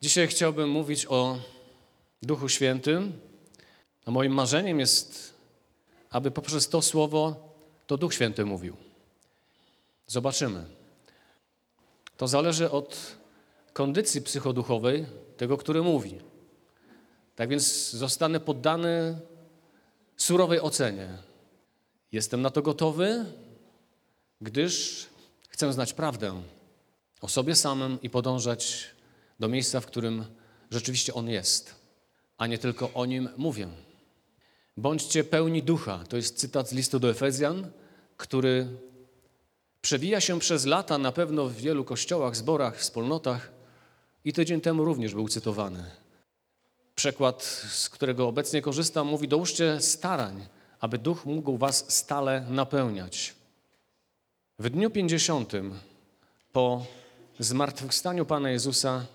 Dzisiaj chciałbym mówić o Duchu Świętym. A moim marzeniem jest, aby poprzez to słowo to Duch Święty mówił. Zobaczymy. To zależy od kondycji psychoduchowej tego, który mówi. Tak więc zostanę poddany surowej ocenie. Jestem na to gotowy, gdyż chcę znać prawdę o sobie samym i podążać do miejsca, w którym rzeczywiście On jest, a nie tylko o Nim mówię. Bądźcie pełni ducha. To jest cytat z listu do Efezjan, który przewija się przez lata na pewno w wielu kościołach, zborach, wspólnotach i tydzień temu również był cytowany. Przekład, z którego obecnie korzystam, mówi: Dołóżcie starań, aby duch mógł was stale napełniać. W dniu pięćdziesiątym po zmartwychwstaniu Pana Jezusa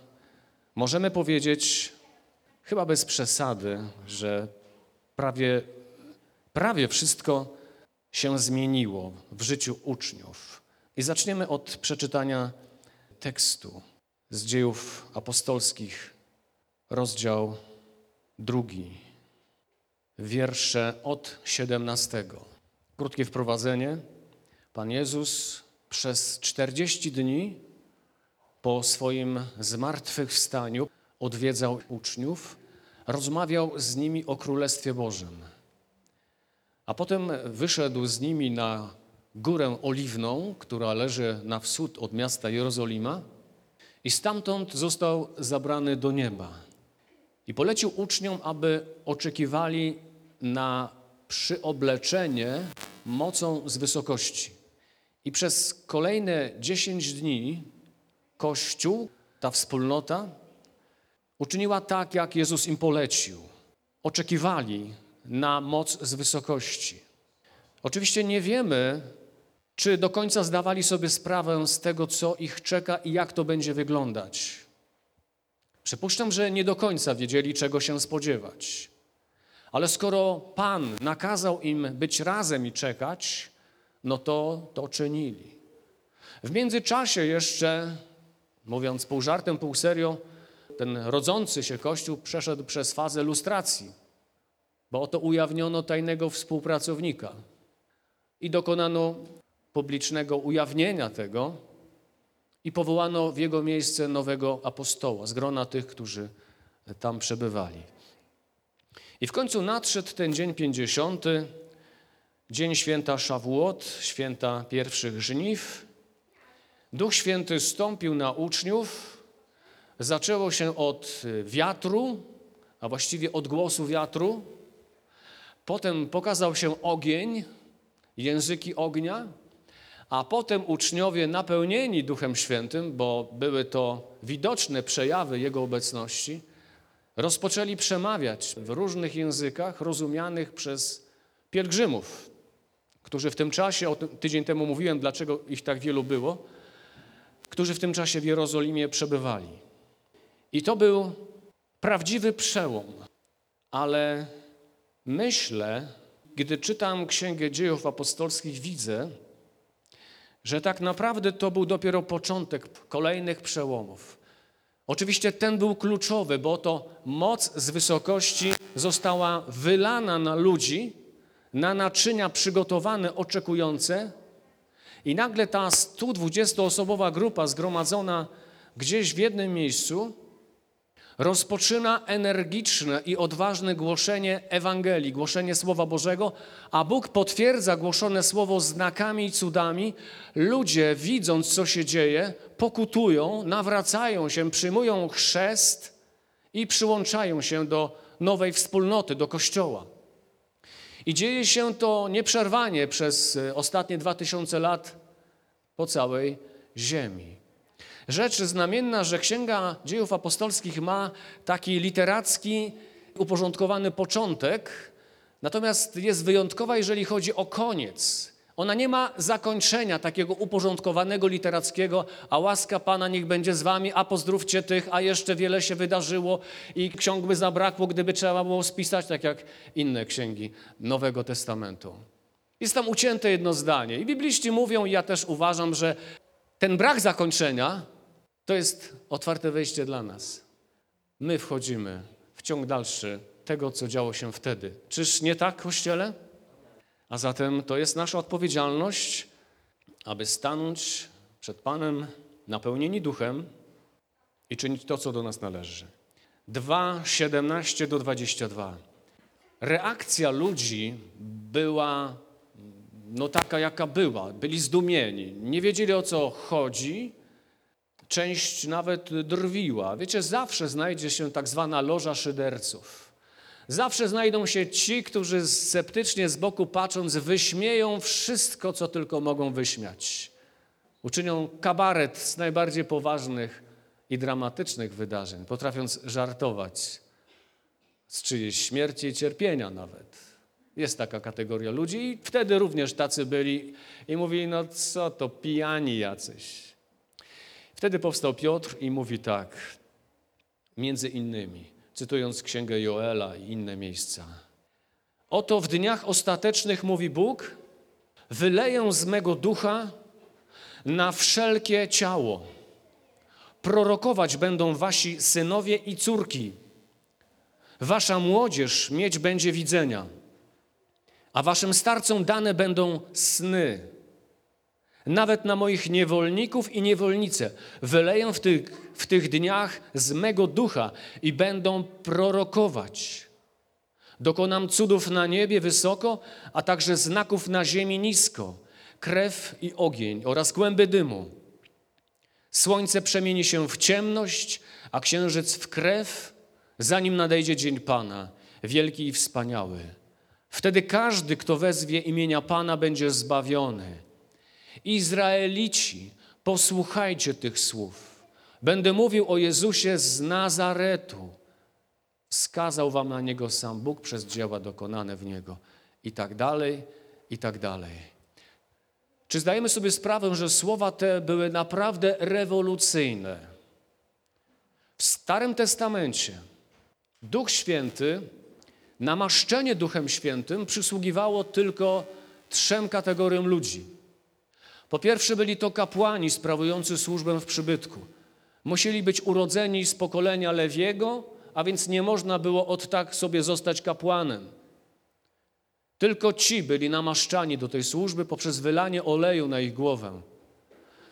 możemy powiedzieć, chyba bez przesady, że prawie, prawie wszystko się zmieniło w życiu uczniów. I zaczniemy od przeczytania tekstu z dziejów apostolskich, rozdział drugi, wiersze od 17. Krótkie wprowadzenie. Pan Jezus przez 40 dni po swoim zmartwychwstaniu odwiedzał uczniów, rozmawiał z nimi o Królestwie Bożym. A potem wyszedł z nimi na górę oliwną, która leży na wschód od miasta Jerozolima, i stamtąd został zabrany do nieba. I polecił uczniom, aby oczekiwali na przyobleczenie mocą z wysokości. I przez kolejne dziesięć dni Kościół, ta wspólnota, uczyniła tak, jak Jezus im polecił. Oczekiwali na moc z wysokości. Oczywiście nie wiemy, czy do końca zdawali sobie sprawę z tego, co ich czeka i jak to będzie wyglądać. Przypuszczam, że nie do końca wiedzieli, czego się spodziewać. Ale skoro Pan nakazał im być razem i czekać, no to to czynili. W międzyczasie jeszcze, mówiąc pół żartem, pół serio, ten rodzący się Kościół przeszedł przez fazę lustracji, bo oto ujawniono tajnego współpracownika i dokonano publicznego ujawnienia tego i powołano w jego miejsce nowego apostoła z grona tych, którzy tam przebywali. I w końcu nadszedł ten dzień pięćdziesiąty, dzień święta Szawłot, święta pierwszych żniw. Duch Święty stąpił na uczniów. Zaczęło się od wiatru, a właściwie od głosu wiatru. Potem pokazał się ogień, języki ognia, a potem uczniowie napełnieni Duchem Świętym, bo były to widoczne przejawy Jego obecności, rozpoczęli przemawiać w różnych językach rozumianych przez pielgrzymów, którzy w tym czasie, o tydzień temu mówiłem, dlaczego ich tak wielu było, którzy w tym czasie w Jerozolimie przebywali. I to był prawdziwy przełom, ale myślę, gdy czytam Księgę Dziejów Apostolskich, widzę, że tak naprawdę to był dopiero początek kolejnych przełomów. Oczywiście ten był kluczowy, bo to moc z wysokości została wylana na ludzi, na naczynia przygotowane, oczekujące, i nagle ta 120-osobowa grupa zgromadzona gdzieś w jednym miejscu rozpoczyna energiczne i odważne głoszenie Ewangelii, głoszenie Słowa Bożego, a Bóg potwierdza głoszone Słowo znakami i cudami. Ludzie, widząc, co się dzieje, pokutują, nawracają się, przyjmują chrzest i przyłączają się do nowej wspólnoty, do Kościoła. I dzieje się to nieprzerwanie przez e, ostatnie dwa tysiące lat po całej ziemi. Rzecz znamienna, że Księga Dziejów Apostolskich ma taki literacki, uporządkowany początek, natomiast jest wyjątkowa, jeżeli chodzi o koniec. Ona nie ma zakończenia takiego uporządkowanego literackiego, a łaska Pana niech będzie z wami, a pozdrówcie tych, a jeszcze wiele się wydarzyło i ksiąg by zabrakło, gdyby trzeba było spisać, tak jak inne księgi Nowego Testamentu. Jest tam ucięte jedno zdanie. I bibliści mówią, i ja też uważam, że ten brak zakończenia To jest otwarte wejście dla nas. My wchodzimy w ciąg dalszy tego, co działo się wtedy. Czyż nie tak, Kościele? A zatem to jest nasza odpowiedzialność, aby stanąć przed Panem napełnieni duchem i czynić to, co do nas należy. 2, 17 do 22. Reakcja ludzi była no taka, jaka była. Byli zdumieni. Nie wiedzieli, o co chodzi. Część nawet drwiła. Wiecie, zawsze znajdzie się tak zwana loża szyderców. Zawsze znajdą się ci, którzy sceptycznie z boku patrząc wyśmieją wszystko, co tylko mogą wyśmiać. Uczynią kabaret z najbardziej poważnych i dramatycznych wydarzeń, potrafiąc żartować z czyjejś śmierci i cierpienia nawet. Jest taka kategoria ludzi i wtedy również tacy byli i mówili, no co to, pijani jacyś. Wtedy powstał Piotr i mówi tak, między innymi, cytując księgę Joela i inne miejsca. Oto w dniach ostatecznych, mówi Bóg, wyleję z mego ducha na wszelkie ciało. Prorokować będą wasi synowie i córki. Wasza młodzież mieć będzie widzenia, a waszym starcom dane będą sny. Nawet na moich niewolników i niewolnice wyleję w tych, w tych dniach z mego ducha i będą prorokować. Dokonam cudów na niebie wysoko, a także znaków na ziemi nisko, krew i ogień oraz kłęby dymu. Słońce przemieni się w ciemność, a księżyc w krew, zanim nadejdzie dzień Pana, wielki i wspaniały. Wtedy każdy, kto wezwie imienia Pana, będzie zbawiony. Izraelici, posłuchajcie tych słów. Będę mówił o Jezusie z Nazaretu. Wskazał wam na Niego sam Bóg przez dzieła dokonane w Niego. I tak dalej, i tak dalej. Czy zdajemy sobie sprawę, że słowa te były naprawdę rewolucyjne? W Starym Testamencie Duch Święty, namaszczenie Duchem Świętym przysługiwało tylko trzem kategoriom ludzi. Po pierwsze, byli to kapłani sprawujący służbę w przybytku. Musieli być urodzeni z pokolenia Lewiego, a więc nie można było od tak sobie zostać kapłanem. Tylko ci byli namaszczani do tej służby poprzez wylanie oleju na ich głowę.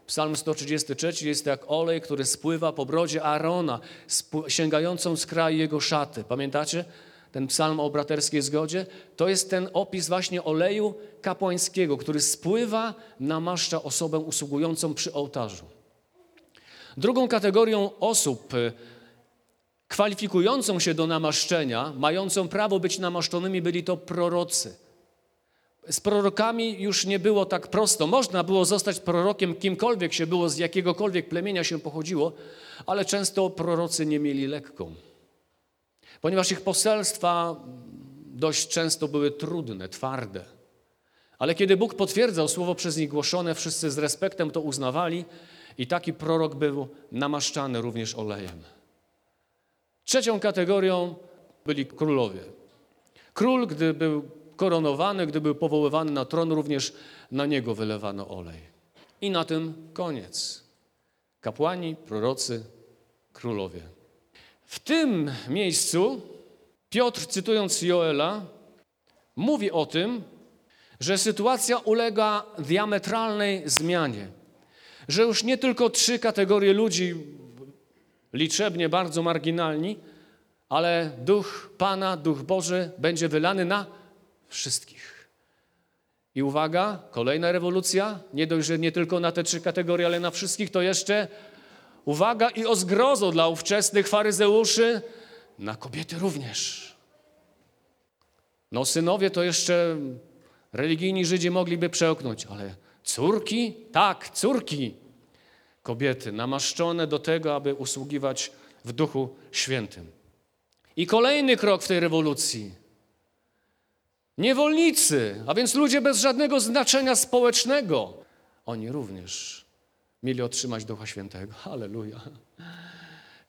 Psalm 133 jest jak olej, który spływa po brodzie Arona, sięgającą z kraju jego szaty. Pamiętacie ten psalm o braterskiej zgodzie? To jest ten opis właśnie oleju kapłańskiego, który spływa, namaszcza osobę usługującą przy ołtarzu. Drugą kategorią osób y, kwalifikującą się do namaszczenia, mającą prawo być namaszczonymi, byli to prorocy. Z prorokami już nie było tak prosto. Można było zostać prorokiem kimkolwiek się było, z jakiegokolwiek plemienia się pochodziło, ale często prorocy nie mieli lekką. Ponieważ ich poselstwa dość często były trudne, twarde. Ale kiedy Bóg potwierdzał słowo przez nich głoszone, wszyscy z respektem to uznawali i taki prorok był namaszczany również olejem. Trzecią kategorią byli królowie. Król, gdy był koronowany, gdy był powoływany na tron, również na niego wylewano olej. I na tym koniec. Kapłani, prorocy, królowie. W tym miejscu Piotr, cytując Joela, mówi o tym, że sytuacja ulega diametralnej zmianie. Że już nie tylko trzy kategorie ludzi, liczebnie bardzo marginalni, ale duch Pana, duch Boży będzie wylany na wszystkich. I uwaga, kolejna rewolucja, nie dość, że nie tylko na te trzy kategorie, ale na wszystkich, to jeszcze uwaga i o zgrozo dla ówczesnych faryzeuszy, na kobiety również. No synowie to jeszcze religijni Żydzi mogliby przełknąć, ale córki? Tak, córki. Kobiety namaszczone do tego, aby usługiwać w Duchu Świętym. I kolejny krok w tej rewolucji. Niewolnicy, a więc ludzie bez żadnego znaczenia społecznego. Oni również mieli otrzymać Ducha Świętego. Halleluja.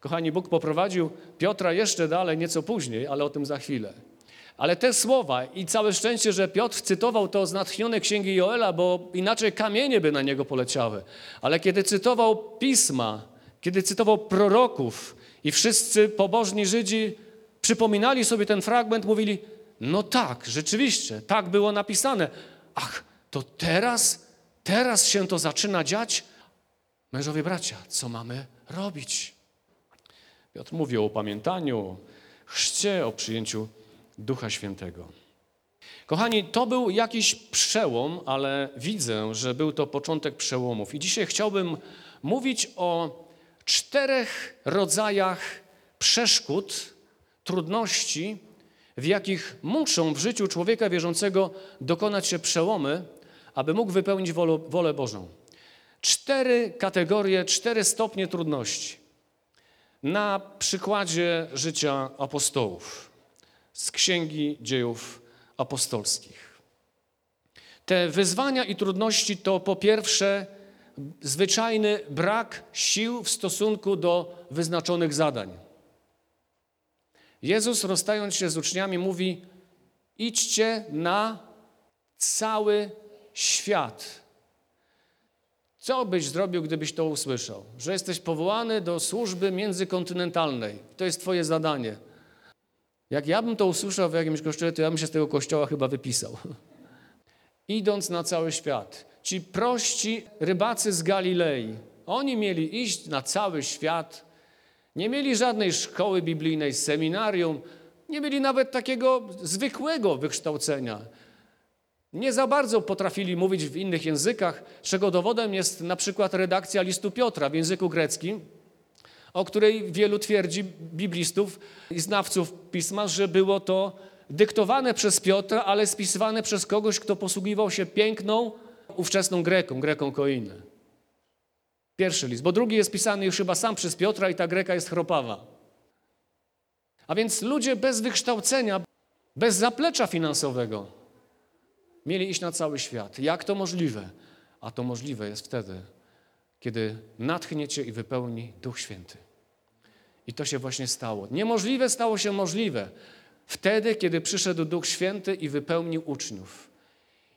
Kochani, Bóg poprowadził Piotra jeszcze dalej, nieco później, ale o tym za chwilę. Ale te słowa i całe szczęście, że Piotr cytował to z natchnione księgi Joela, bo inaczej kamienie by na niego poleciały. Ale kiedy cytował pisma, kiedy cytował proroków i wszyscy pobożni Żydzi przypominali sobie ten fragment, mówili: No tak, rzeczywiście, tak było napisane. Ach, to teraz, teraz się to zaczyna dziać? Mężowie bracia, co mamy robić? Piotr mówi o upamiętaniu, chrzcie, o przyjęciu Ducha Świętego. Kochani, to był jakiś przełom, ale widzę, że był to początek przełomów. I dzisiaj chciałbym mówić o czterech rodzajach przeszkód, trudności, w jakich muszą w życiu człowieka wierzącego dokonać się przełomy, aby mógł wypełnić wolę Bożą. Cztery kategorie, cztery stopnie trudności. Na przykładzie życia apostołów z Księgi Dziejów Apostolskich. Te wyzwania i trudności to po pierwsze zwyczajny brak sił w stosunku do wyznaczonych zadań. Jezus, rozstając się z uczniami, mówi: idźcie na cały świat. Co byś zrobił, gdybyś to usłyszał? Że jesteś powołany do służby międzykontynentalnej. To jest Twoje zadanie. Jak ja bym to usłyszał w jakimś kościele, to ja bym się z tego kościoła chyba wypisał. Idąc na cały świat. Ci prości rybacy z Galilei, oni mieli iść na cały świat nie mieli żadnej szkoły biblijnej, seminarium, nie mieli nawet takiego zwykłego wykształcenia. Nie za bardzo potrafili mówić w innych językach, czego dowodem jest na przykład redakcja listu Piotra w języku greckim, o której wielu twierdzi biblistów i znawców pisma, że było to dyktowane przez Piotra, ale spisywane przez kogoś, kto posługiwał się piękną, ówczesną Greką, Greką Koinę. Pierwszy list, bo drugi jest pisany już chyba sam przez Piotra i ta greka jest chropawa. A więc ludzie bez wykształcenia, bez zaplecza finansowego mieli iść na cały świat. Jak to możliwe? A to możliwe jest wtedy, kiedy natchniecie i wypełni Duch Święty. I to się właśnie stało. Niemożliwe stało się możliwe wtedy, kiedy przyszedł Duch Święty i wypełnił uczniów.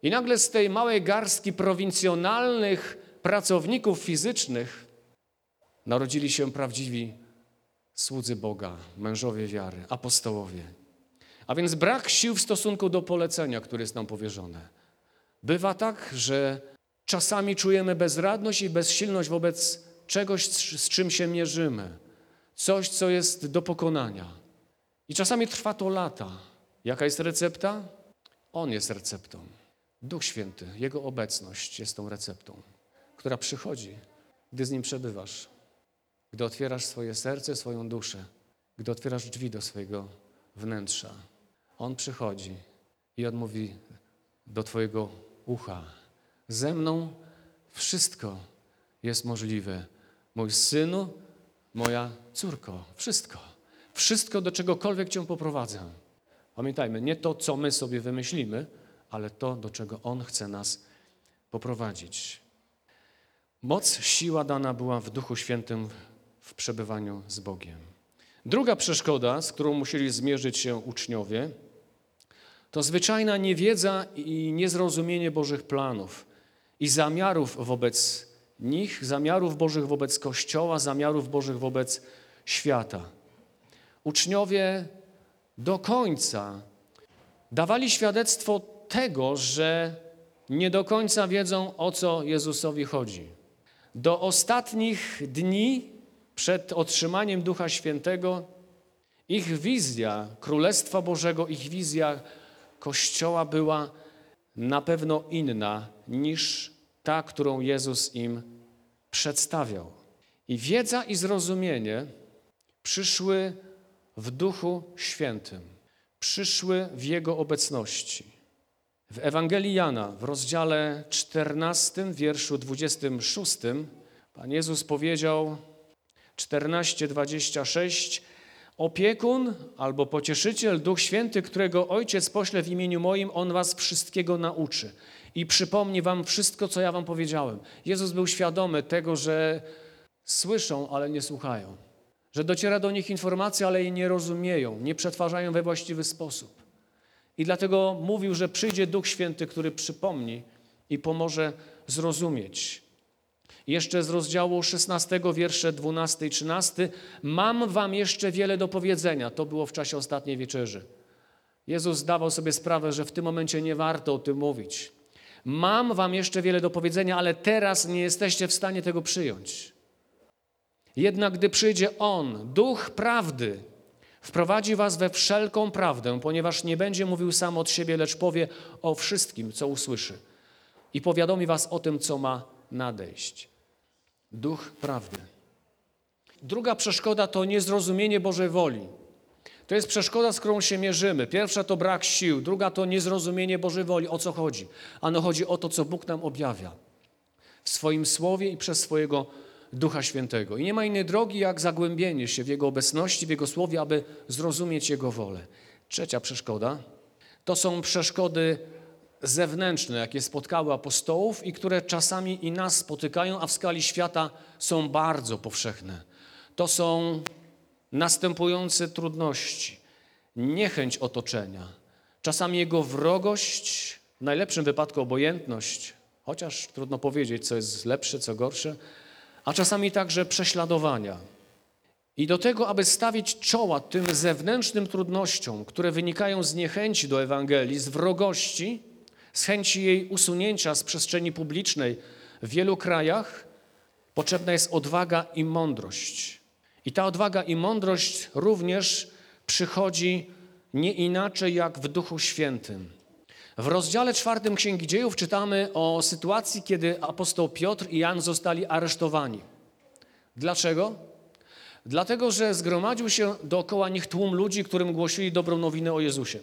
I nagle z tej małej garstki prowincjonalnych pracowników fizycznych narodzili się prawdziwi słudzy Boga, mężowie wiary, apostołowie. A więc brak sił w stosunku do polecenia, które jest nam powierzone. Bywa tak, że czasami czujemy bezradność i bezsilność wobec czegoś, z czym się mierzymy, coś, co jest do pokonania. I czasami trwa to lata. Jaka jest recepta? On jest receptą. Duch Święty, Jego obecność jest tą receptą która przychodzi, gdy z Nim przebywasz, gdy otwierasz swoje serce, swoją duszę, gdy otwierasz drzwi do swojego wnętrza. On przychodzi i on mówi do Twojego ucha: Ze mną wszystko jest możliwe. Mój synu, moja córko, wszystko. Wszystko, do czegokolwiek Cię poprowadzę. Pamiętajmy, nie to, co my sobie wymyślimy, ale to, do czego On chce nas poprowadzić. Moc, siła dana była w Duchu Świętym w przebywaniu z Bogiem. Druga przeszkoda, z którą musieli zmierzyć się uczniowie, to zwyczajna niewiedza i niezrozumienie Bożych planów i zamiarów wobec nich, zamiarów Bożych wobec Kościoła, zamiarów Bożych wobec świata. Uczniowie do końca dawali świadectwo tego, że nie do końca wiedzą, o co Jezusowi chodzi. Do ostatnich dni przed otrzymaniem Ducha Świętego ich wizja Królestwa Bożego, ich wizja Kościoła była na pewno inna niż ta, którą Jezus im przedstawiał. I wiedza i zrozumienie przyszły w Duchu Świętym, przyszły w Jego obecności. W Ewangelii Jana w rozdziale 14, wierszu 26 Pan Jezus powiedział 14:26 Opiekun albo pocieszyciel, Duch Święty, którego Ojciec pośle w imieniu moim, On was wszystkiego nauczy i przypomni wam wszystko, co ja wam powiedziałem. Jezus był świadomy tego, że słyszą, ale nie słuchają. Że dociera do nich informacja, ale jej nie rozumieją, nie przetwarzają we właściwy sposób. I dlatego mówił, że przyjdzie Duch Święty, który przypomni i pomoże zrozumieć. Jeszcze z rozdziału 16, wiersze 12 i 13. Mam wam jeszcze wiele do powiedzenia. To było w czasie ostatniej wieczerzy. Jezus zdawał sobie sprawę, że w tym momencie nie warto o tym mówić. Mam wam jeszcze wiele do powiedzenia, ale teraz nie jesteście w stanie tego przyjąć. Jednak gdy przyjdzie On, Duch Prawdy, wprowadzi was we wszelką prawdę, ponieważ nie będzie mówił sam od siebie, lecz powie o wszystkim, co usłyszy i powiadomi was o tym, co ma nadejść. Duch Prawdy. Druga przeszkoda to niezrozumienie Bożej woli. To jest przeszkoda, z którą się mierzymy. Pierwsza to brak sił, druga to niezrozumienie Bożej woli. O co chodzi? Ano chodzi o to, co Bóg nam objawia w swoim słowie i przez swojego Ducha Świętego. I nie ma innej drogi, jak zagłębienie się w Jego obecności, w Jego słowie, aby zrozumieć Jego wolę. Trzecia przeszkoda to są przeszkody zewnętrzne, jakie spotkały apostołów i które czasami i nas spotykają, a w skali świata są bardzo powszechne. To są następujące trudności, niechęć otoczenia, czasami jego wrogość, w najlepszym wypadku obojętność, chociaż trudno powiedzieć, co jest lepsze, co gorsze, a czasami także prześladowania. I do tego, aby stawić czoła tym zewnętrznym trudnościom, które wynikają z niechęci do Ewangelii, z wrogości, z chęci jej usunięcia z przestrzeni publicznej w wielu krajach, potrzebna jest odwaga i mądrość. I ta odwaga i mądrość również przychodzi nie inaczej jak w Duchu Świętym. W rozdziale czwartym Księgi Dziejów czytamy o sytuacji, kiedy apostoł Piotr i Jan zostali aresztowani. Dlaczego? Dlatego, że zgromadził się dookoła nich tłum ludzi, którym głosili dobrą nowinę o Jezusie.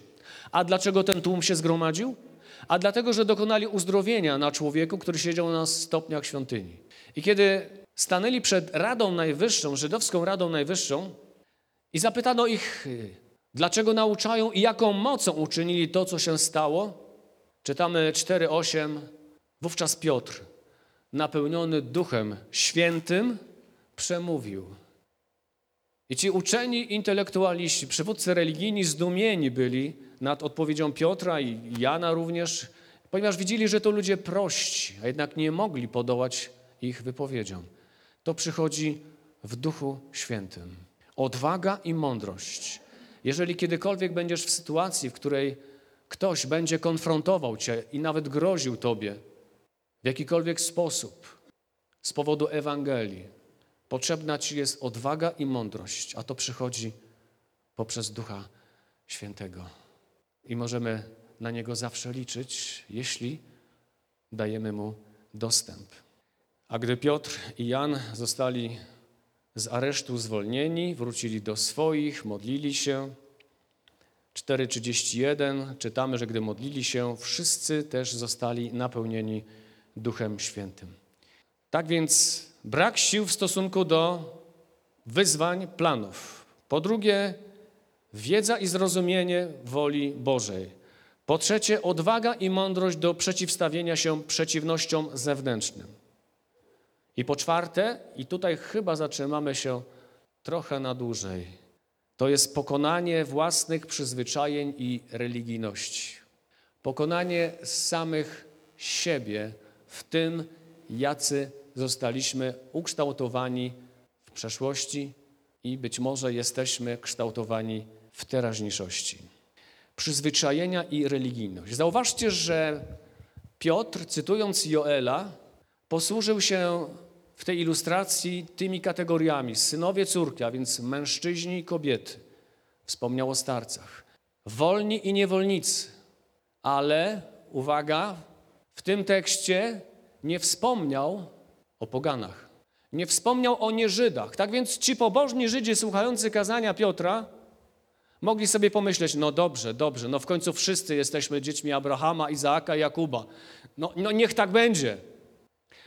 A dlaczego ten tłum się zgromadził? A dlatego, że dokonali uzdrowienia na człowieku, który siedział na stopniach świątyni. I kiedy stanęli przed Radą Najwyższą, Żydowską Radą Najwyższą i zapytano ich, dlaczego nauczają i jaką mocą uczynili to, co się stało, czytamy 4:8. Wówczas Piotr, napełniony Duchem Świętym, przemówił. I ci uczeni intelektualiści, przywódcy religijni zdumieni byli nad odpowiedzią Piotra i Jana również, ponieważ widzieli, że to ludzie prości, a jednak nie mogli podołać ich wypowiedziom. To przychodzi w Duchu Świętym. Odwaga i mądrość. Jeżeli kiedykolwiek będziesz w sytuacji, w której ktoś będzie konfrontował cię i nawet groził tobie w jakikolwiek sposób z powodu Ewangelii, potrzebna ci jest odwaga i mądrość, a to przychodzi poprzez Ducha Świętego. I możemy na niego zawsze liczyć, jeśli dajemy mu dostęp. A gdy Piotr i Jan zostali z aresztu zwolnieni, wrócili do swoich, modlili się. 4:31 czytamy, że gdy modlili się, wszyscy też zostali napełnieni Duchem Świętym. Tak więc brak sił w stosunku do wyzwań, planów. Po drugie, wiedza i zrozumienie woli Bożej. Po trzecie, odwaga i mądrość do przeciwstawienia się przeciwnościom zewnętrznym. I po czwarte, i tutaj chyba zatrzymamy się trochę na dłużej, to jest pokonanie własnych przyzwyczajeń i religijności. Pokonanie samych siebie w tym, jacy zostaliśmy ukształtowani w przeszłości i być może jesteśmy kształtowani w teraźniejszości. Przyzwyczajenia i religijność. Zauważcie, że Piotr, cytując Joela, posłużył się w tej ilustracji tymi kategoriami: synowie, córki, a więc mężczyźni i kobiety. Wspomniał o starcach. Wolni i niewolnicy. Ale, uwaga, w tym tekście nie wspomniał o poganach. Nie wspomniał o nieżydach. Tak więc ci pobożni Żydzi słuchający kazania Piotra mogli sobie pomyśleć, no dobrze, dobrze, no w końcu wszyscy jesteśmy dziećmi Abrahama, Izaaka i Jakuba. No, no niech tak będzie.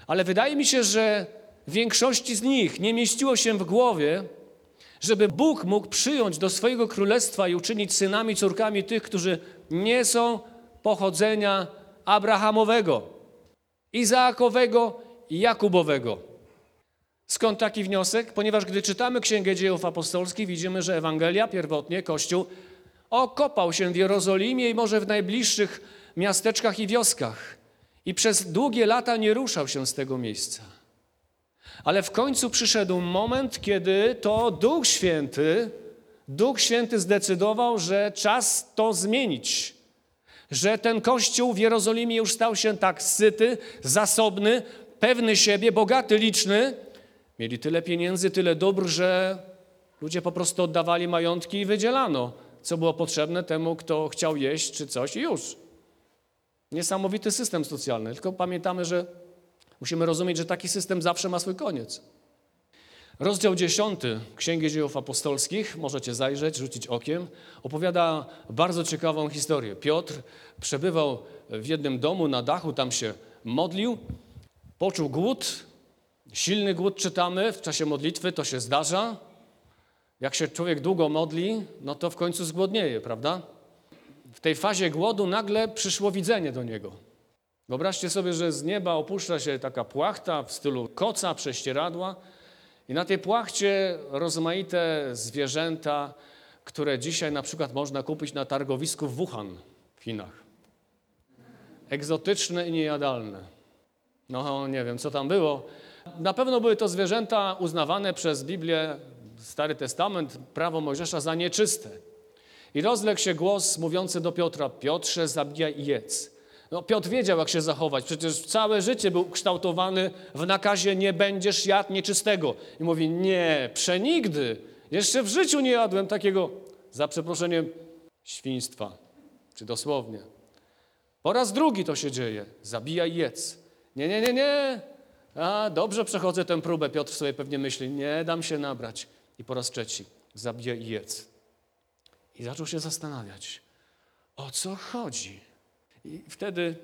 Ale wydaje mi się, że większości z nich nie mieściło się w głowie, żeby Bóg mógł przyjąć do swojego królestwa i uczynić synami, córkami tych, którzy nie są pochodzenia Abrahamowego, Izaakowego i Jakubowego. Skąd taki wniosek? Ponieważ gdy czytamy Księgę Dziejów Apostolskich, widzimy, że Ewangelia pierwotnie Kościół okopał się w Jerozolimie i może w najbliższych miasteczkach i wioskach. I przez długie lata nie ruszał się z tego miejsca. Ale w końcu przyszedł moment, kiedy to Duch Święty, Duch Święty zdecydował, że czas to zmienić. Że ten kościół w Jerozolimie już stał się tak syty, zasobny, pewny siebie, bogaty, liczny. Mieli tyle pieniędzy, tyle dóbr, że ludzie po prostu oddawali majątki i wydzielano, co było potrzebne temu, kto chciał jeść czy coś i już. Niesamowity system socjalny, tylko pamiętamy, że musimy rozumieć, że taki system zawsze ma swój koniec. Rozdział 10 Księgi Dziejów Apostolskich, możecie zajrzeć, rzucić okiem, opowiada bardzo ciekawą historię. Piotr przebywał w jednym domu na dachu, tam się modlił, poczuł głód, silny głód czytamy w czasie modlitwy, to się zdarza. Jak się człowiek długo modli, no to w końcu zgłodnieje, prawda? W tej fazie głodu nagle przyszło widzenie do niego. Wyobraźcie sobie, że z nieba opuszcza się taka płachta w stylu koca, prześcieradła i na tej płachcie rozmaite zwierzęta, które dzisiaj na przykład można kupić na targowisku w Wuhan w Chinach. Egzotyczne i niejadalne. No nie wiem, co tam było. Na pewno były to zwierzęta uznawane przez Biblię, Stary Testament, prawo Mojżesza za nieczyste. I rozległ się głos mówiący do Piotra, Piotrze, zabijaj i jedz. No, Piotr wiedział, jak się zachować. Przecież całe życie był kształtowany w nakazie nie będziesz jadł nieczystego. I mówi, nie, przenigdy. Jeszcze w życiu nie jadłem takiego, za przeproszeniem, świństwa. Czy dosłownie. Po raz drugi to się dzieje. Zabijaj i jedz. Nie, nie, nie, nie. A, dobrze przechodzę tę próbę. Piotr sobie pewnie myśli, nie dam się nabrać. I po raz trzeci, zabijaj i jedz. I zaczął się zastanawiać, o co chodzi. I wtedy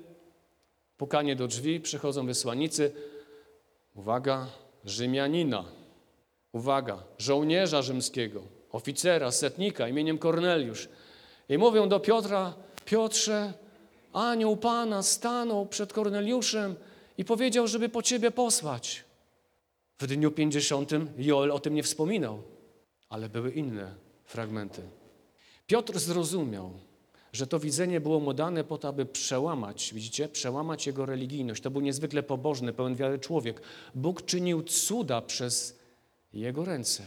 pukanie do drzwi, przychodzą wysłannicy. Uwaga, Rzymianina. Uwaga, żołnierza rzymskiego, oficera, setnika imieniem Korneliusz. I mówią do Piotra, Piotrze, anioł Pana stanął przed Korneliuszem i powiedział, żeby po ciebie posłać. W dniu pięćdziesiątym Joel o tym nie wspominał, ale były inne fragmenty. Piotr zrozumiał, że to widzenie było mu dane po to, aby przełamać, widzicie, przełamać jego religijność. To był niezwykle pobożny, pełen wiary człowiek. Bóg czynił cuda przez jego ręce.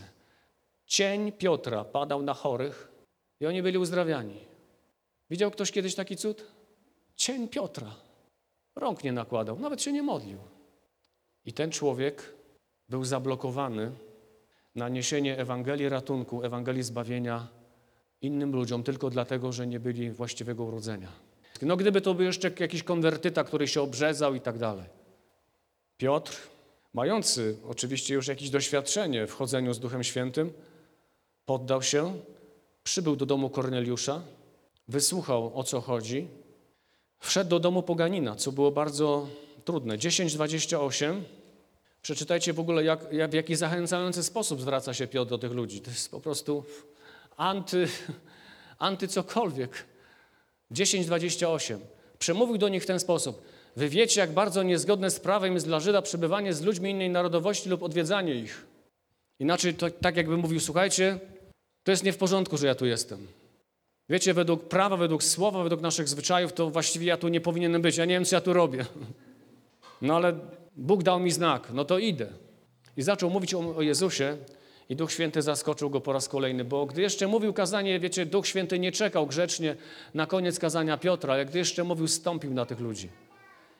Cień Piotra padał na chorych i oni byli uzdrawiani. Widział ktoś kiedyś taki cud? Cień Piotra. Rąk nie nakładał, nawet się nie modlił. I ten człowiek był zablokowany na niesienie Ewangelii ratunku, Ewangelii zbawienia innym ludziom tylko dlatego, że nie byli właściwego urodzenia. No gdyby to był jeszcze jakiś konwertyta, który się obrzezał i tak dalej. Piotr, mający oczywiście już jakieś doświadczenie w chodzeniu z Duchem Świętym, poddał się, przybył do domu Korneliusza, wysłuchał o co chodzi, wszedł do domu poganina, co było bardzo trudne. 10:28. Przeczytajcie w ogóle, jak, jak, w jaki zachęcający sposób zwraca się Piotr do tych ludzi. To jest po prostu anty, anty cokolwiek. 10:28. Przemówił do nich w ten sposób. Wy wiecie, jak bardzo niezgodne z prawem jest dla Żyda przebywanie z ludźmi innej narodowości lub odwiedzanie ich. Inaczej, to, tak jakby mówił, słuchajcie, to jest nie w porządku, że ja tu jestem. Wiecie, według prawa, według słowa, według naszych zwyczajów, to właściwie ja tu nie powinienem być. Ja nie wiem, co ja tu robię. No ale Bóg dał mi znak, no to idę. I zaczął mówić o, Jezusie, i Duch Święty zaskoczył go po raz kolejny, bo gdy jeszcze mówił kazanie, wiecie, Duch Święty nie czekał grzecznie na koniec kazania Piotra, ale gdy jeszcze mówił, stąpił na tych ludzi.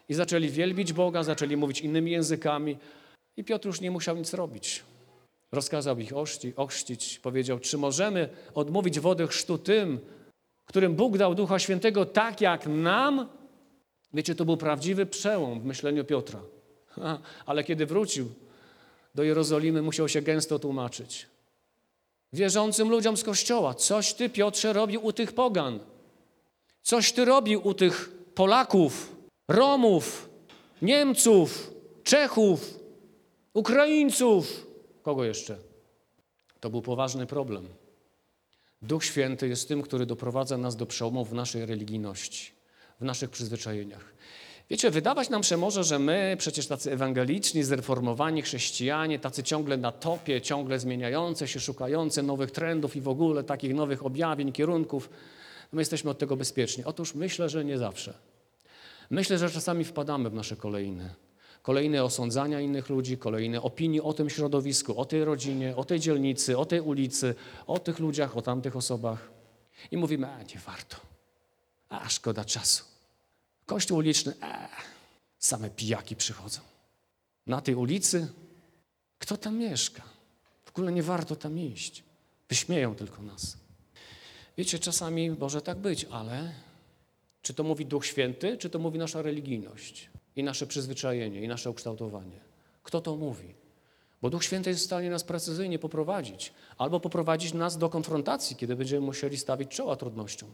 I zaczęli wielbić Boga, zaczęli mówić innymi językami i Piotr już nie musiał nic robić. Rozkazał ich ochrzcić, ochrzcić. powiedział, czy możemy odmówić wody chrztu tym, którym Bóg dał Ducha Świętego tak jak nam? Wiecie, to był prawdziwy przełom w myśleniu Piotra. Ale kiedy wrócił do Jerozolimy, musiał się gęsto tłumaczyć. Wierzącym ludziom z kościoła, coś ty, Piotrze, robił u tych pogan. Coś ty robił u tych Polaków, Romów, Niemców, Czechów, Ukraińców. Kogo jeszcze? To był poważny problem. Duch Święty jest tym, który doprowadza nas do przełomów w naszej religijności, w naszych przyzwyczajeniach. Wiecie, wydawać nam się może, że my, przecież tacy ewangeliczni, zreformowani chrześcijanie, tacy ciągle na topie, ciągle zmieniające się, szukające nowych trendów i w ogóle takich nowych objawień, kierunków, my jesteśmy od tego bezpieczni. Otóż myślę, że nie zawsze. Myślę, że czasami wpadamy w nasze kolejne. Kolejne osądzania innych ludzi, kolejne opinie o tym środowisku, o tej rodzinie, o tej dzielnicy, o tej ulicy, o tych ludziach, o tamtych osobach. I mówimy, a nie warto. A szkoda czasu. Kościół uliczny, a same pijaki przychodzą. Na tej ulicy, kto tam mieszka? W ogóle nie warto tam iść. Wyśmieją tylko nas. Wiecie, czasami może tak być, ale czy to mówi Duch Święty, czy to mówi nasza religijność i nasze przyzwyczajenie, i nasze ukształtowanie? Kto to mówi? Bo Duch Święty jest w stanie nas precyzyjnie poprowadzić, albo poprowadzić nas do konfrontacji, kiedy będziemy musieli stawić czoła trudnościom.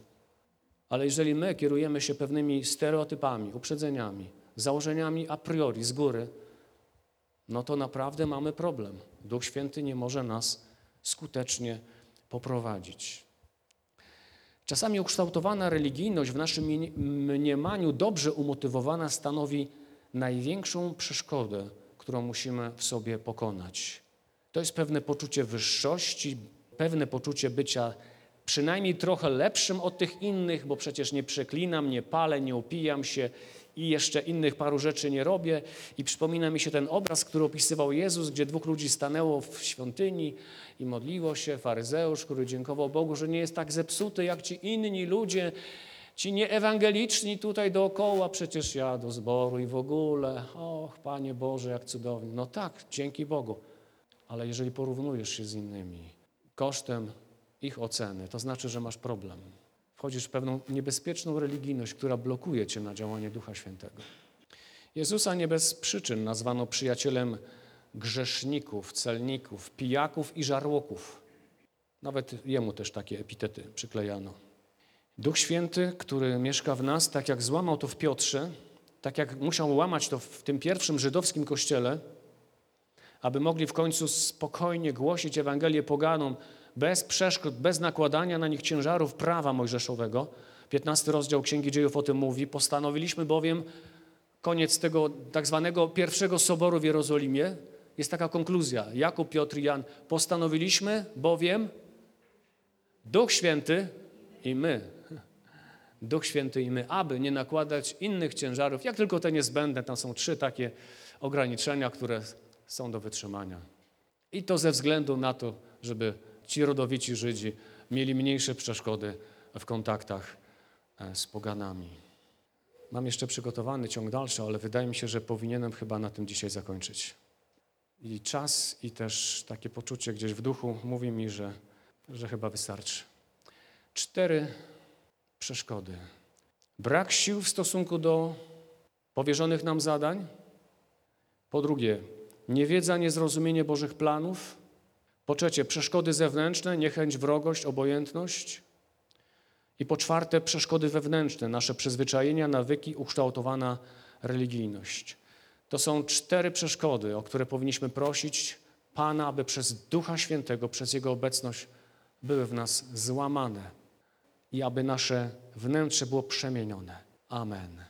Ale jeżeli my kierujemy się pewnymi stereotypami, uprzedzeniami, założeniami a priori z góry, no to naprawdę mamy problem. Duch Święty nie może nas skutecznie poprowadzić. Czasami ukształtowana religijność w naszym mniemaniu dobrze umotywowana stanowi największą przeszkodę, którą musimy w sobie pokonać. To jest pewne poczucie wyższości, pewne poczucie bycia przynajmniej trochę lepszym od tych innych, bo przecież nie przeklinam, nie palę, nie upijam się i jeszcze innych paru rzeczy nie robię. I przypomina mi się ten obraz, który opisywał Jezus, gdzie dwóch ludzi stanęło w świątyni i modliło się. Faryzeusz, który dziękował Bogu, że nie jest tak zepsuty jak ci inni ludzie, ci nieewangeliczni tutaj dookoła. Przecież ja do zboru i w ogóle. Och, Panie Boże, jak cudownie. No tak, dzięki Bogu. Ale jeżeli porównujesz się z innymi kosztem ich oceny, to znaczy, że masz problem. Wchodzisz w pewną niebezpieczną religijność, która blokuje cię na działanie Ducha Świętego. Jezusa nie bez przyczyn nazwano przyjacielem grzeszników, celników, pijaków i żarłoków. Nawet jemu też takie epitety przyklejano. Duch Święty, który mieszka w nas, tak jak złamał to w Piotrze, tak jak musiał łamać to w tym pierwszym żydowskim kościele, aby mogli w końcu spokojnie głosić Ewangelię poganom, bez przeszkód, bez nakładania na nich ciężarów prawa mojżeszowego. 15 rozdział Księgi Dziejów o tym mówi. Postanowiliśmy bowiem, koniec tego tak zwanego pierwszego soboru w Jerozolimie, jest taka konkluzja. Jakub, Piotr i Jan. Postanowiliśmy bowiem Duch Święty i my. Duch Święty i my, aby nie nakładać innych ciężarów, jak tylko te niezbędne. Tam są trzy takie ograniczenia, które są do wytrzymania. I to ze względu na to, żeby ci rodowici Żydzi mieli mniejsze przeszkody w kontaktach e, z poganami. Mam jeszcze przygotowany ciąg dalszy, ale wydaje mi się, że powinienem chyba na tym dzisiaj zakończyć. I czas, i też takie poczucie gdzieś w duchu mówi mi, że, że chyba wystarczy. Cztery przeszkody. Brak sił w stosunku do powierzonych nam zadań. Po drugie, niewiedza, niezrozumienie Bożych planów. Po trzecie, przeszkody zewnętrzne, niechęć, wrogość, obojętność. I po czwarte, przeszkody wewnętrzne, nasze przyzwyczajenia, nawyki, ukształtowana religijność. To są cztery przeszkody, o które powinniśmy prosić Pana, aby przez Ducha Świętego, przez Jego obecność były w nas złamane i aby nasze wnętrze było przemienione. Amen.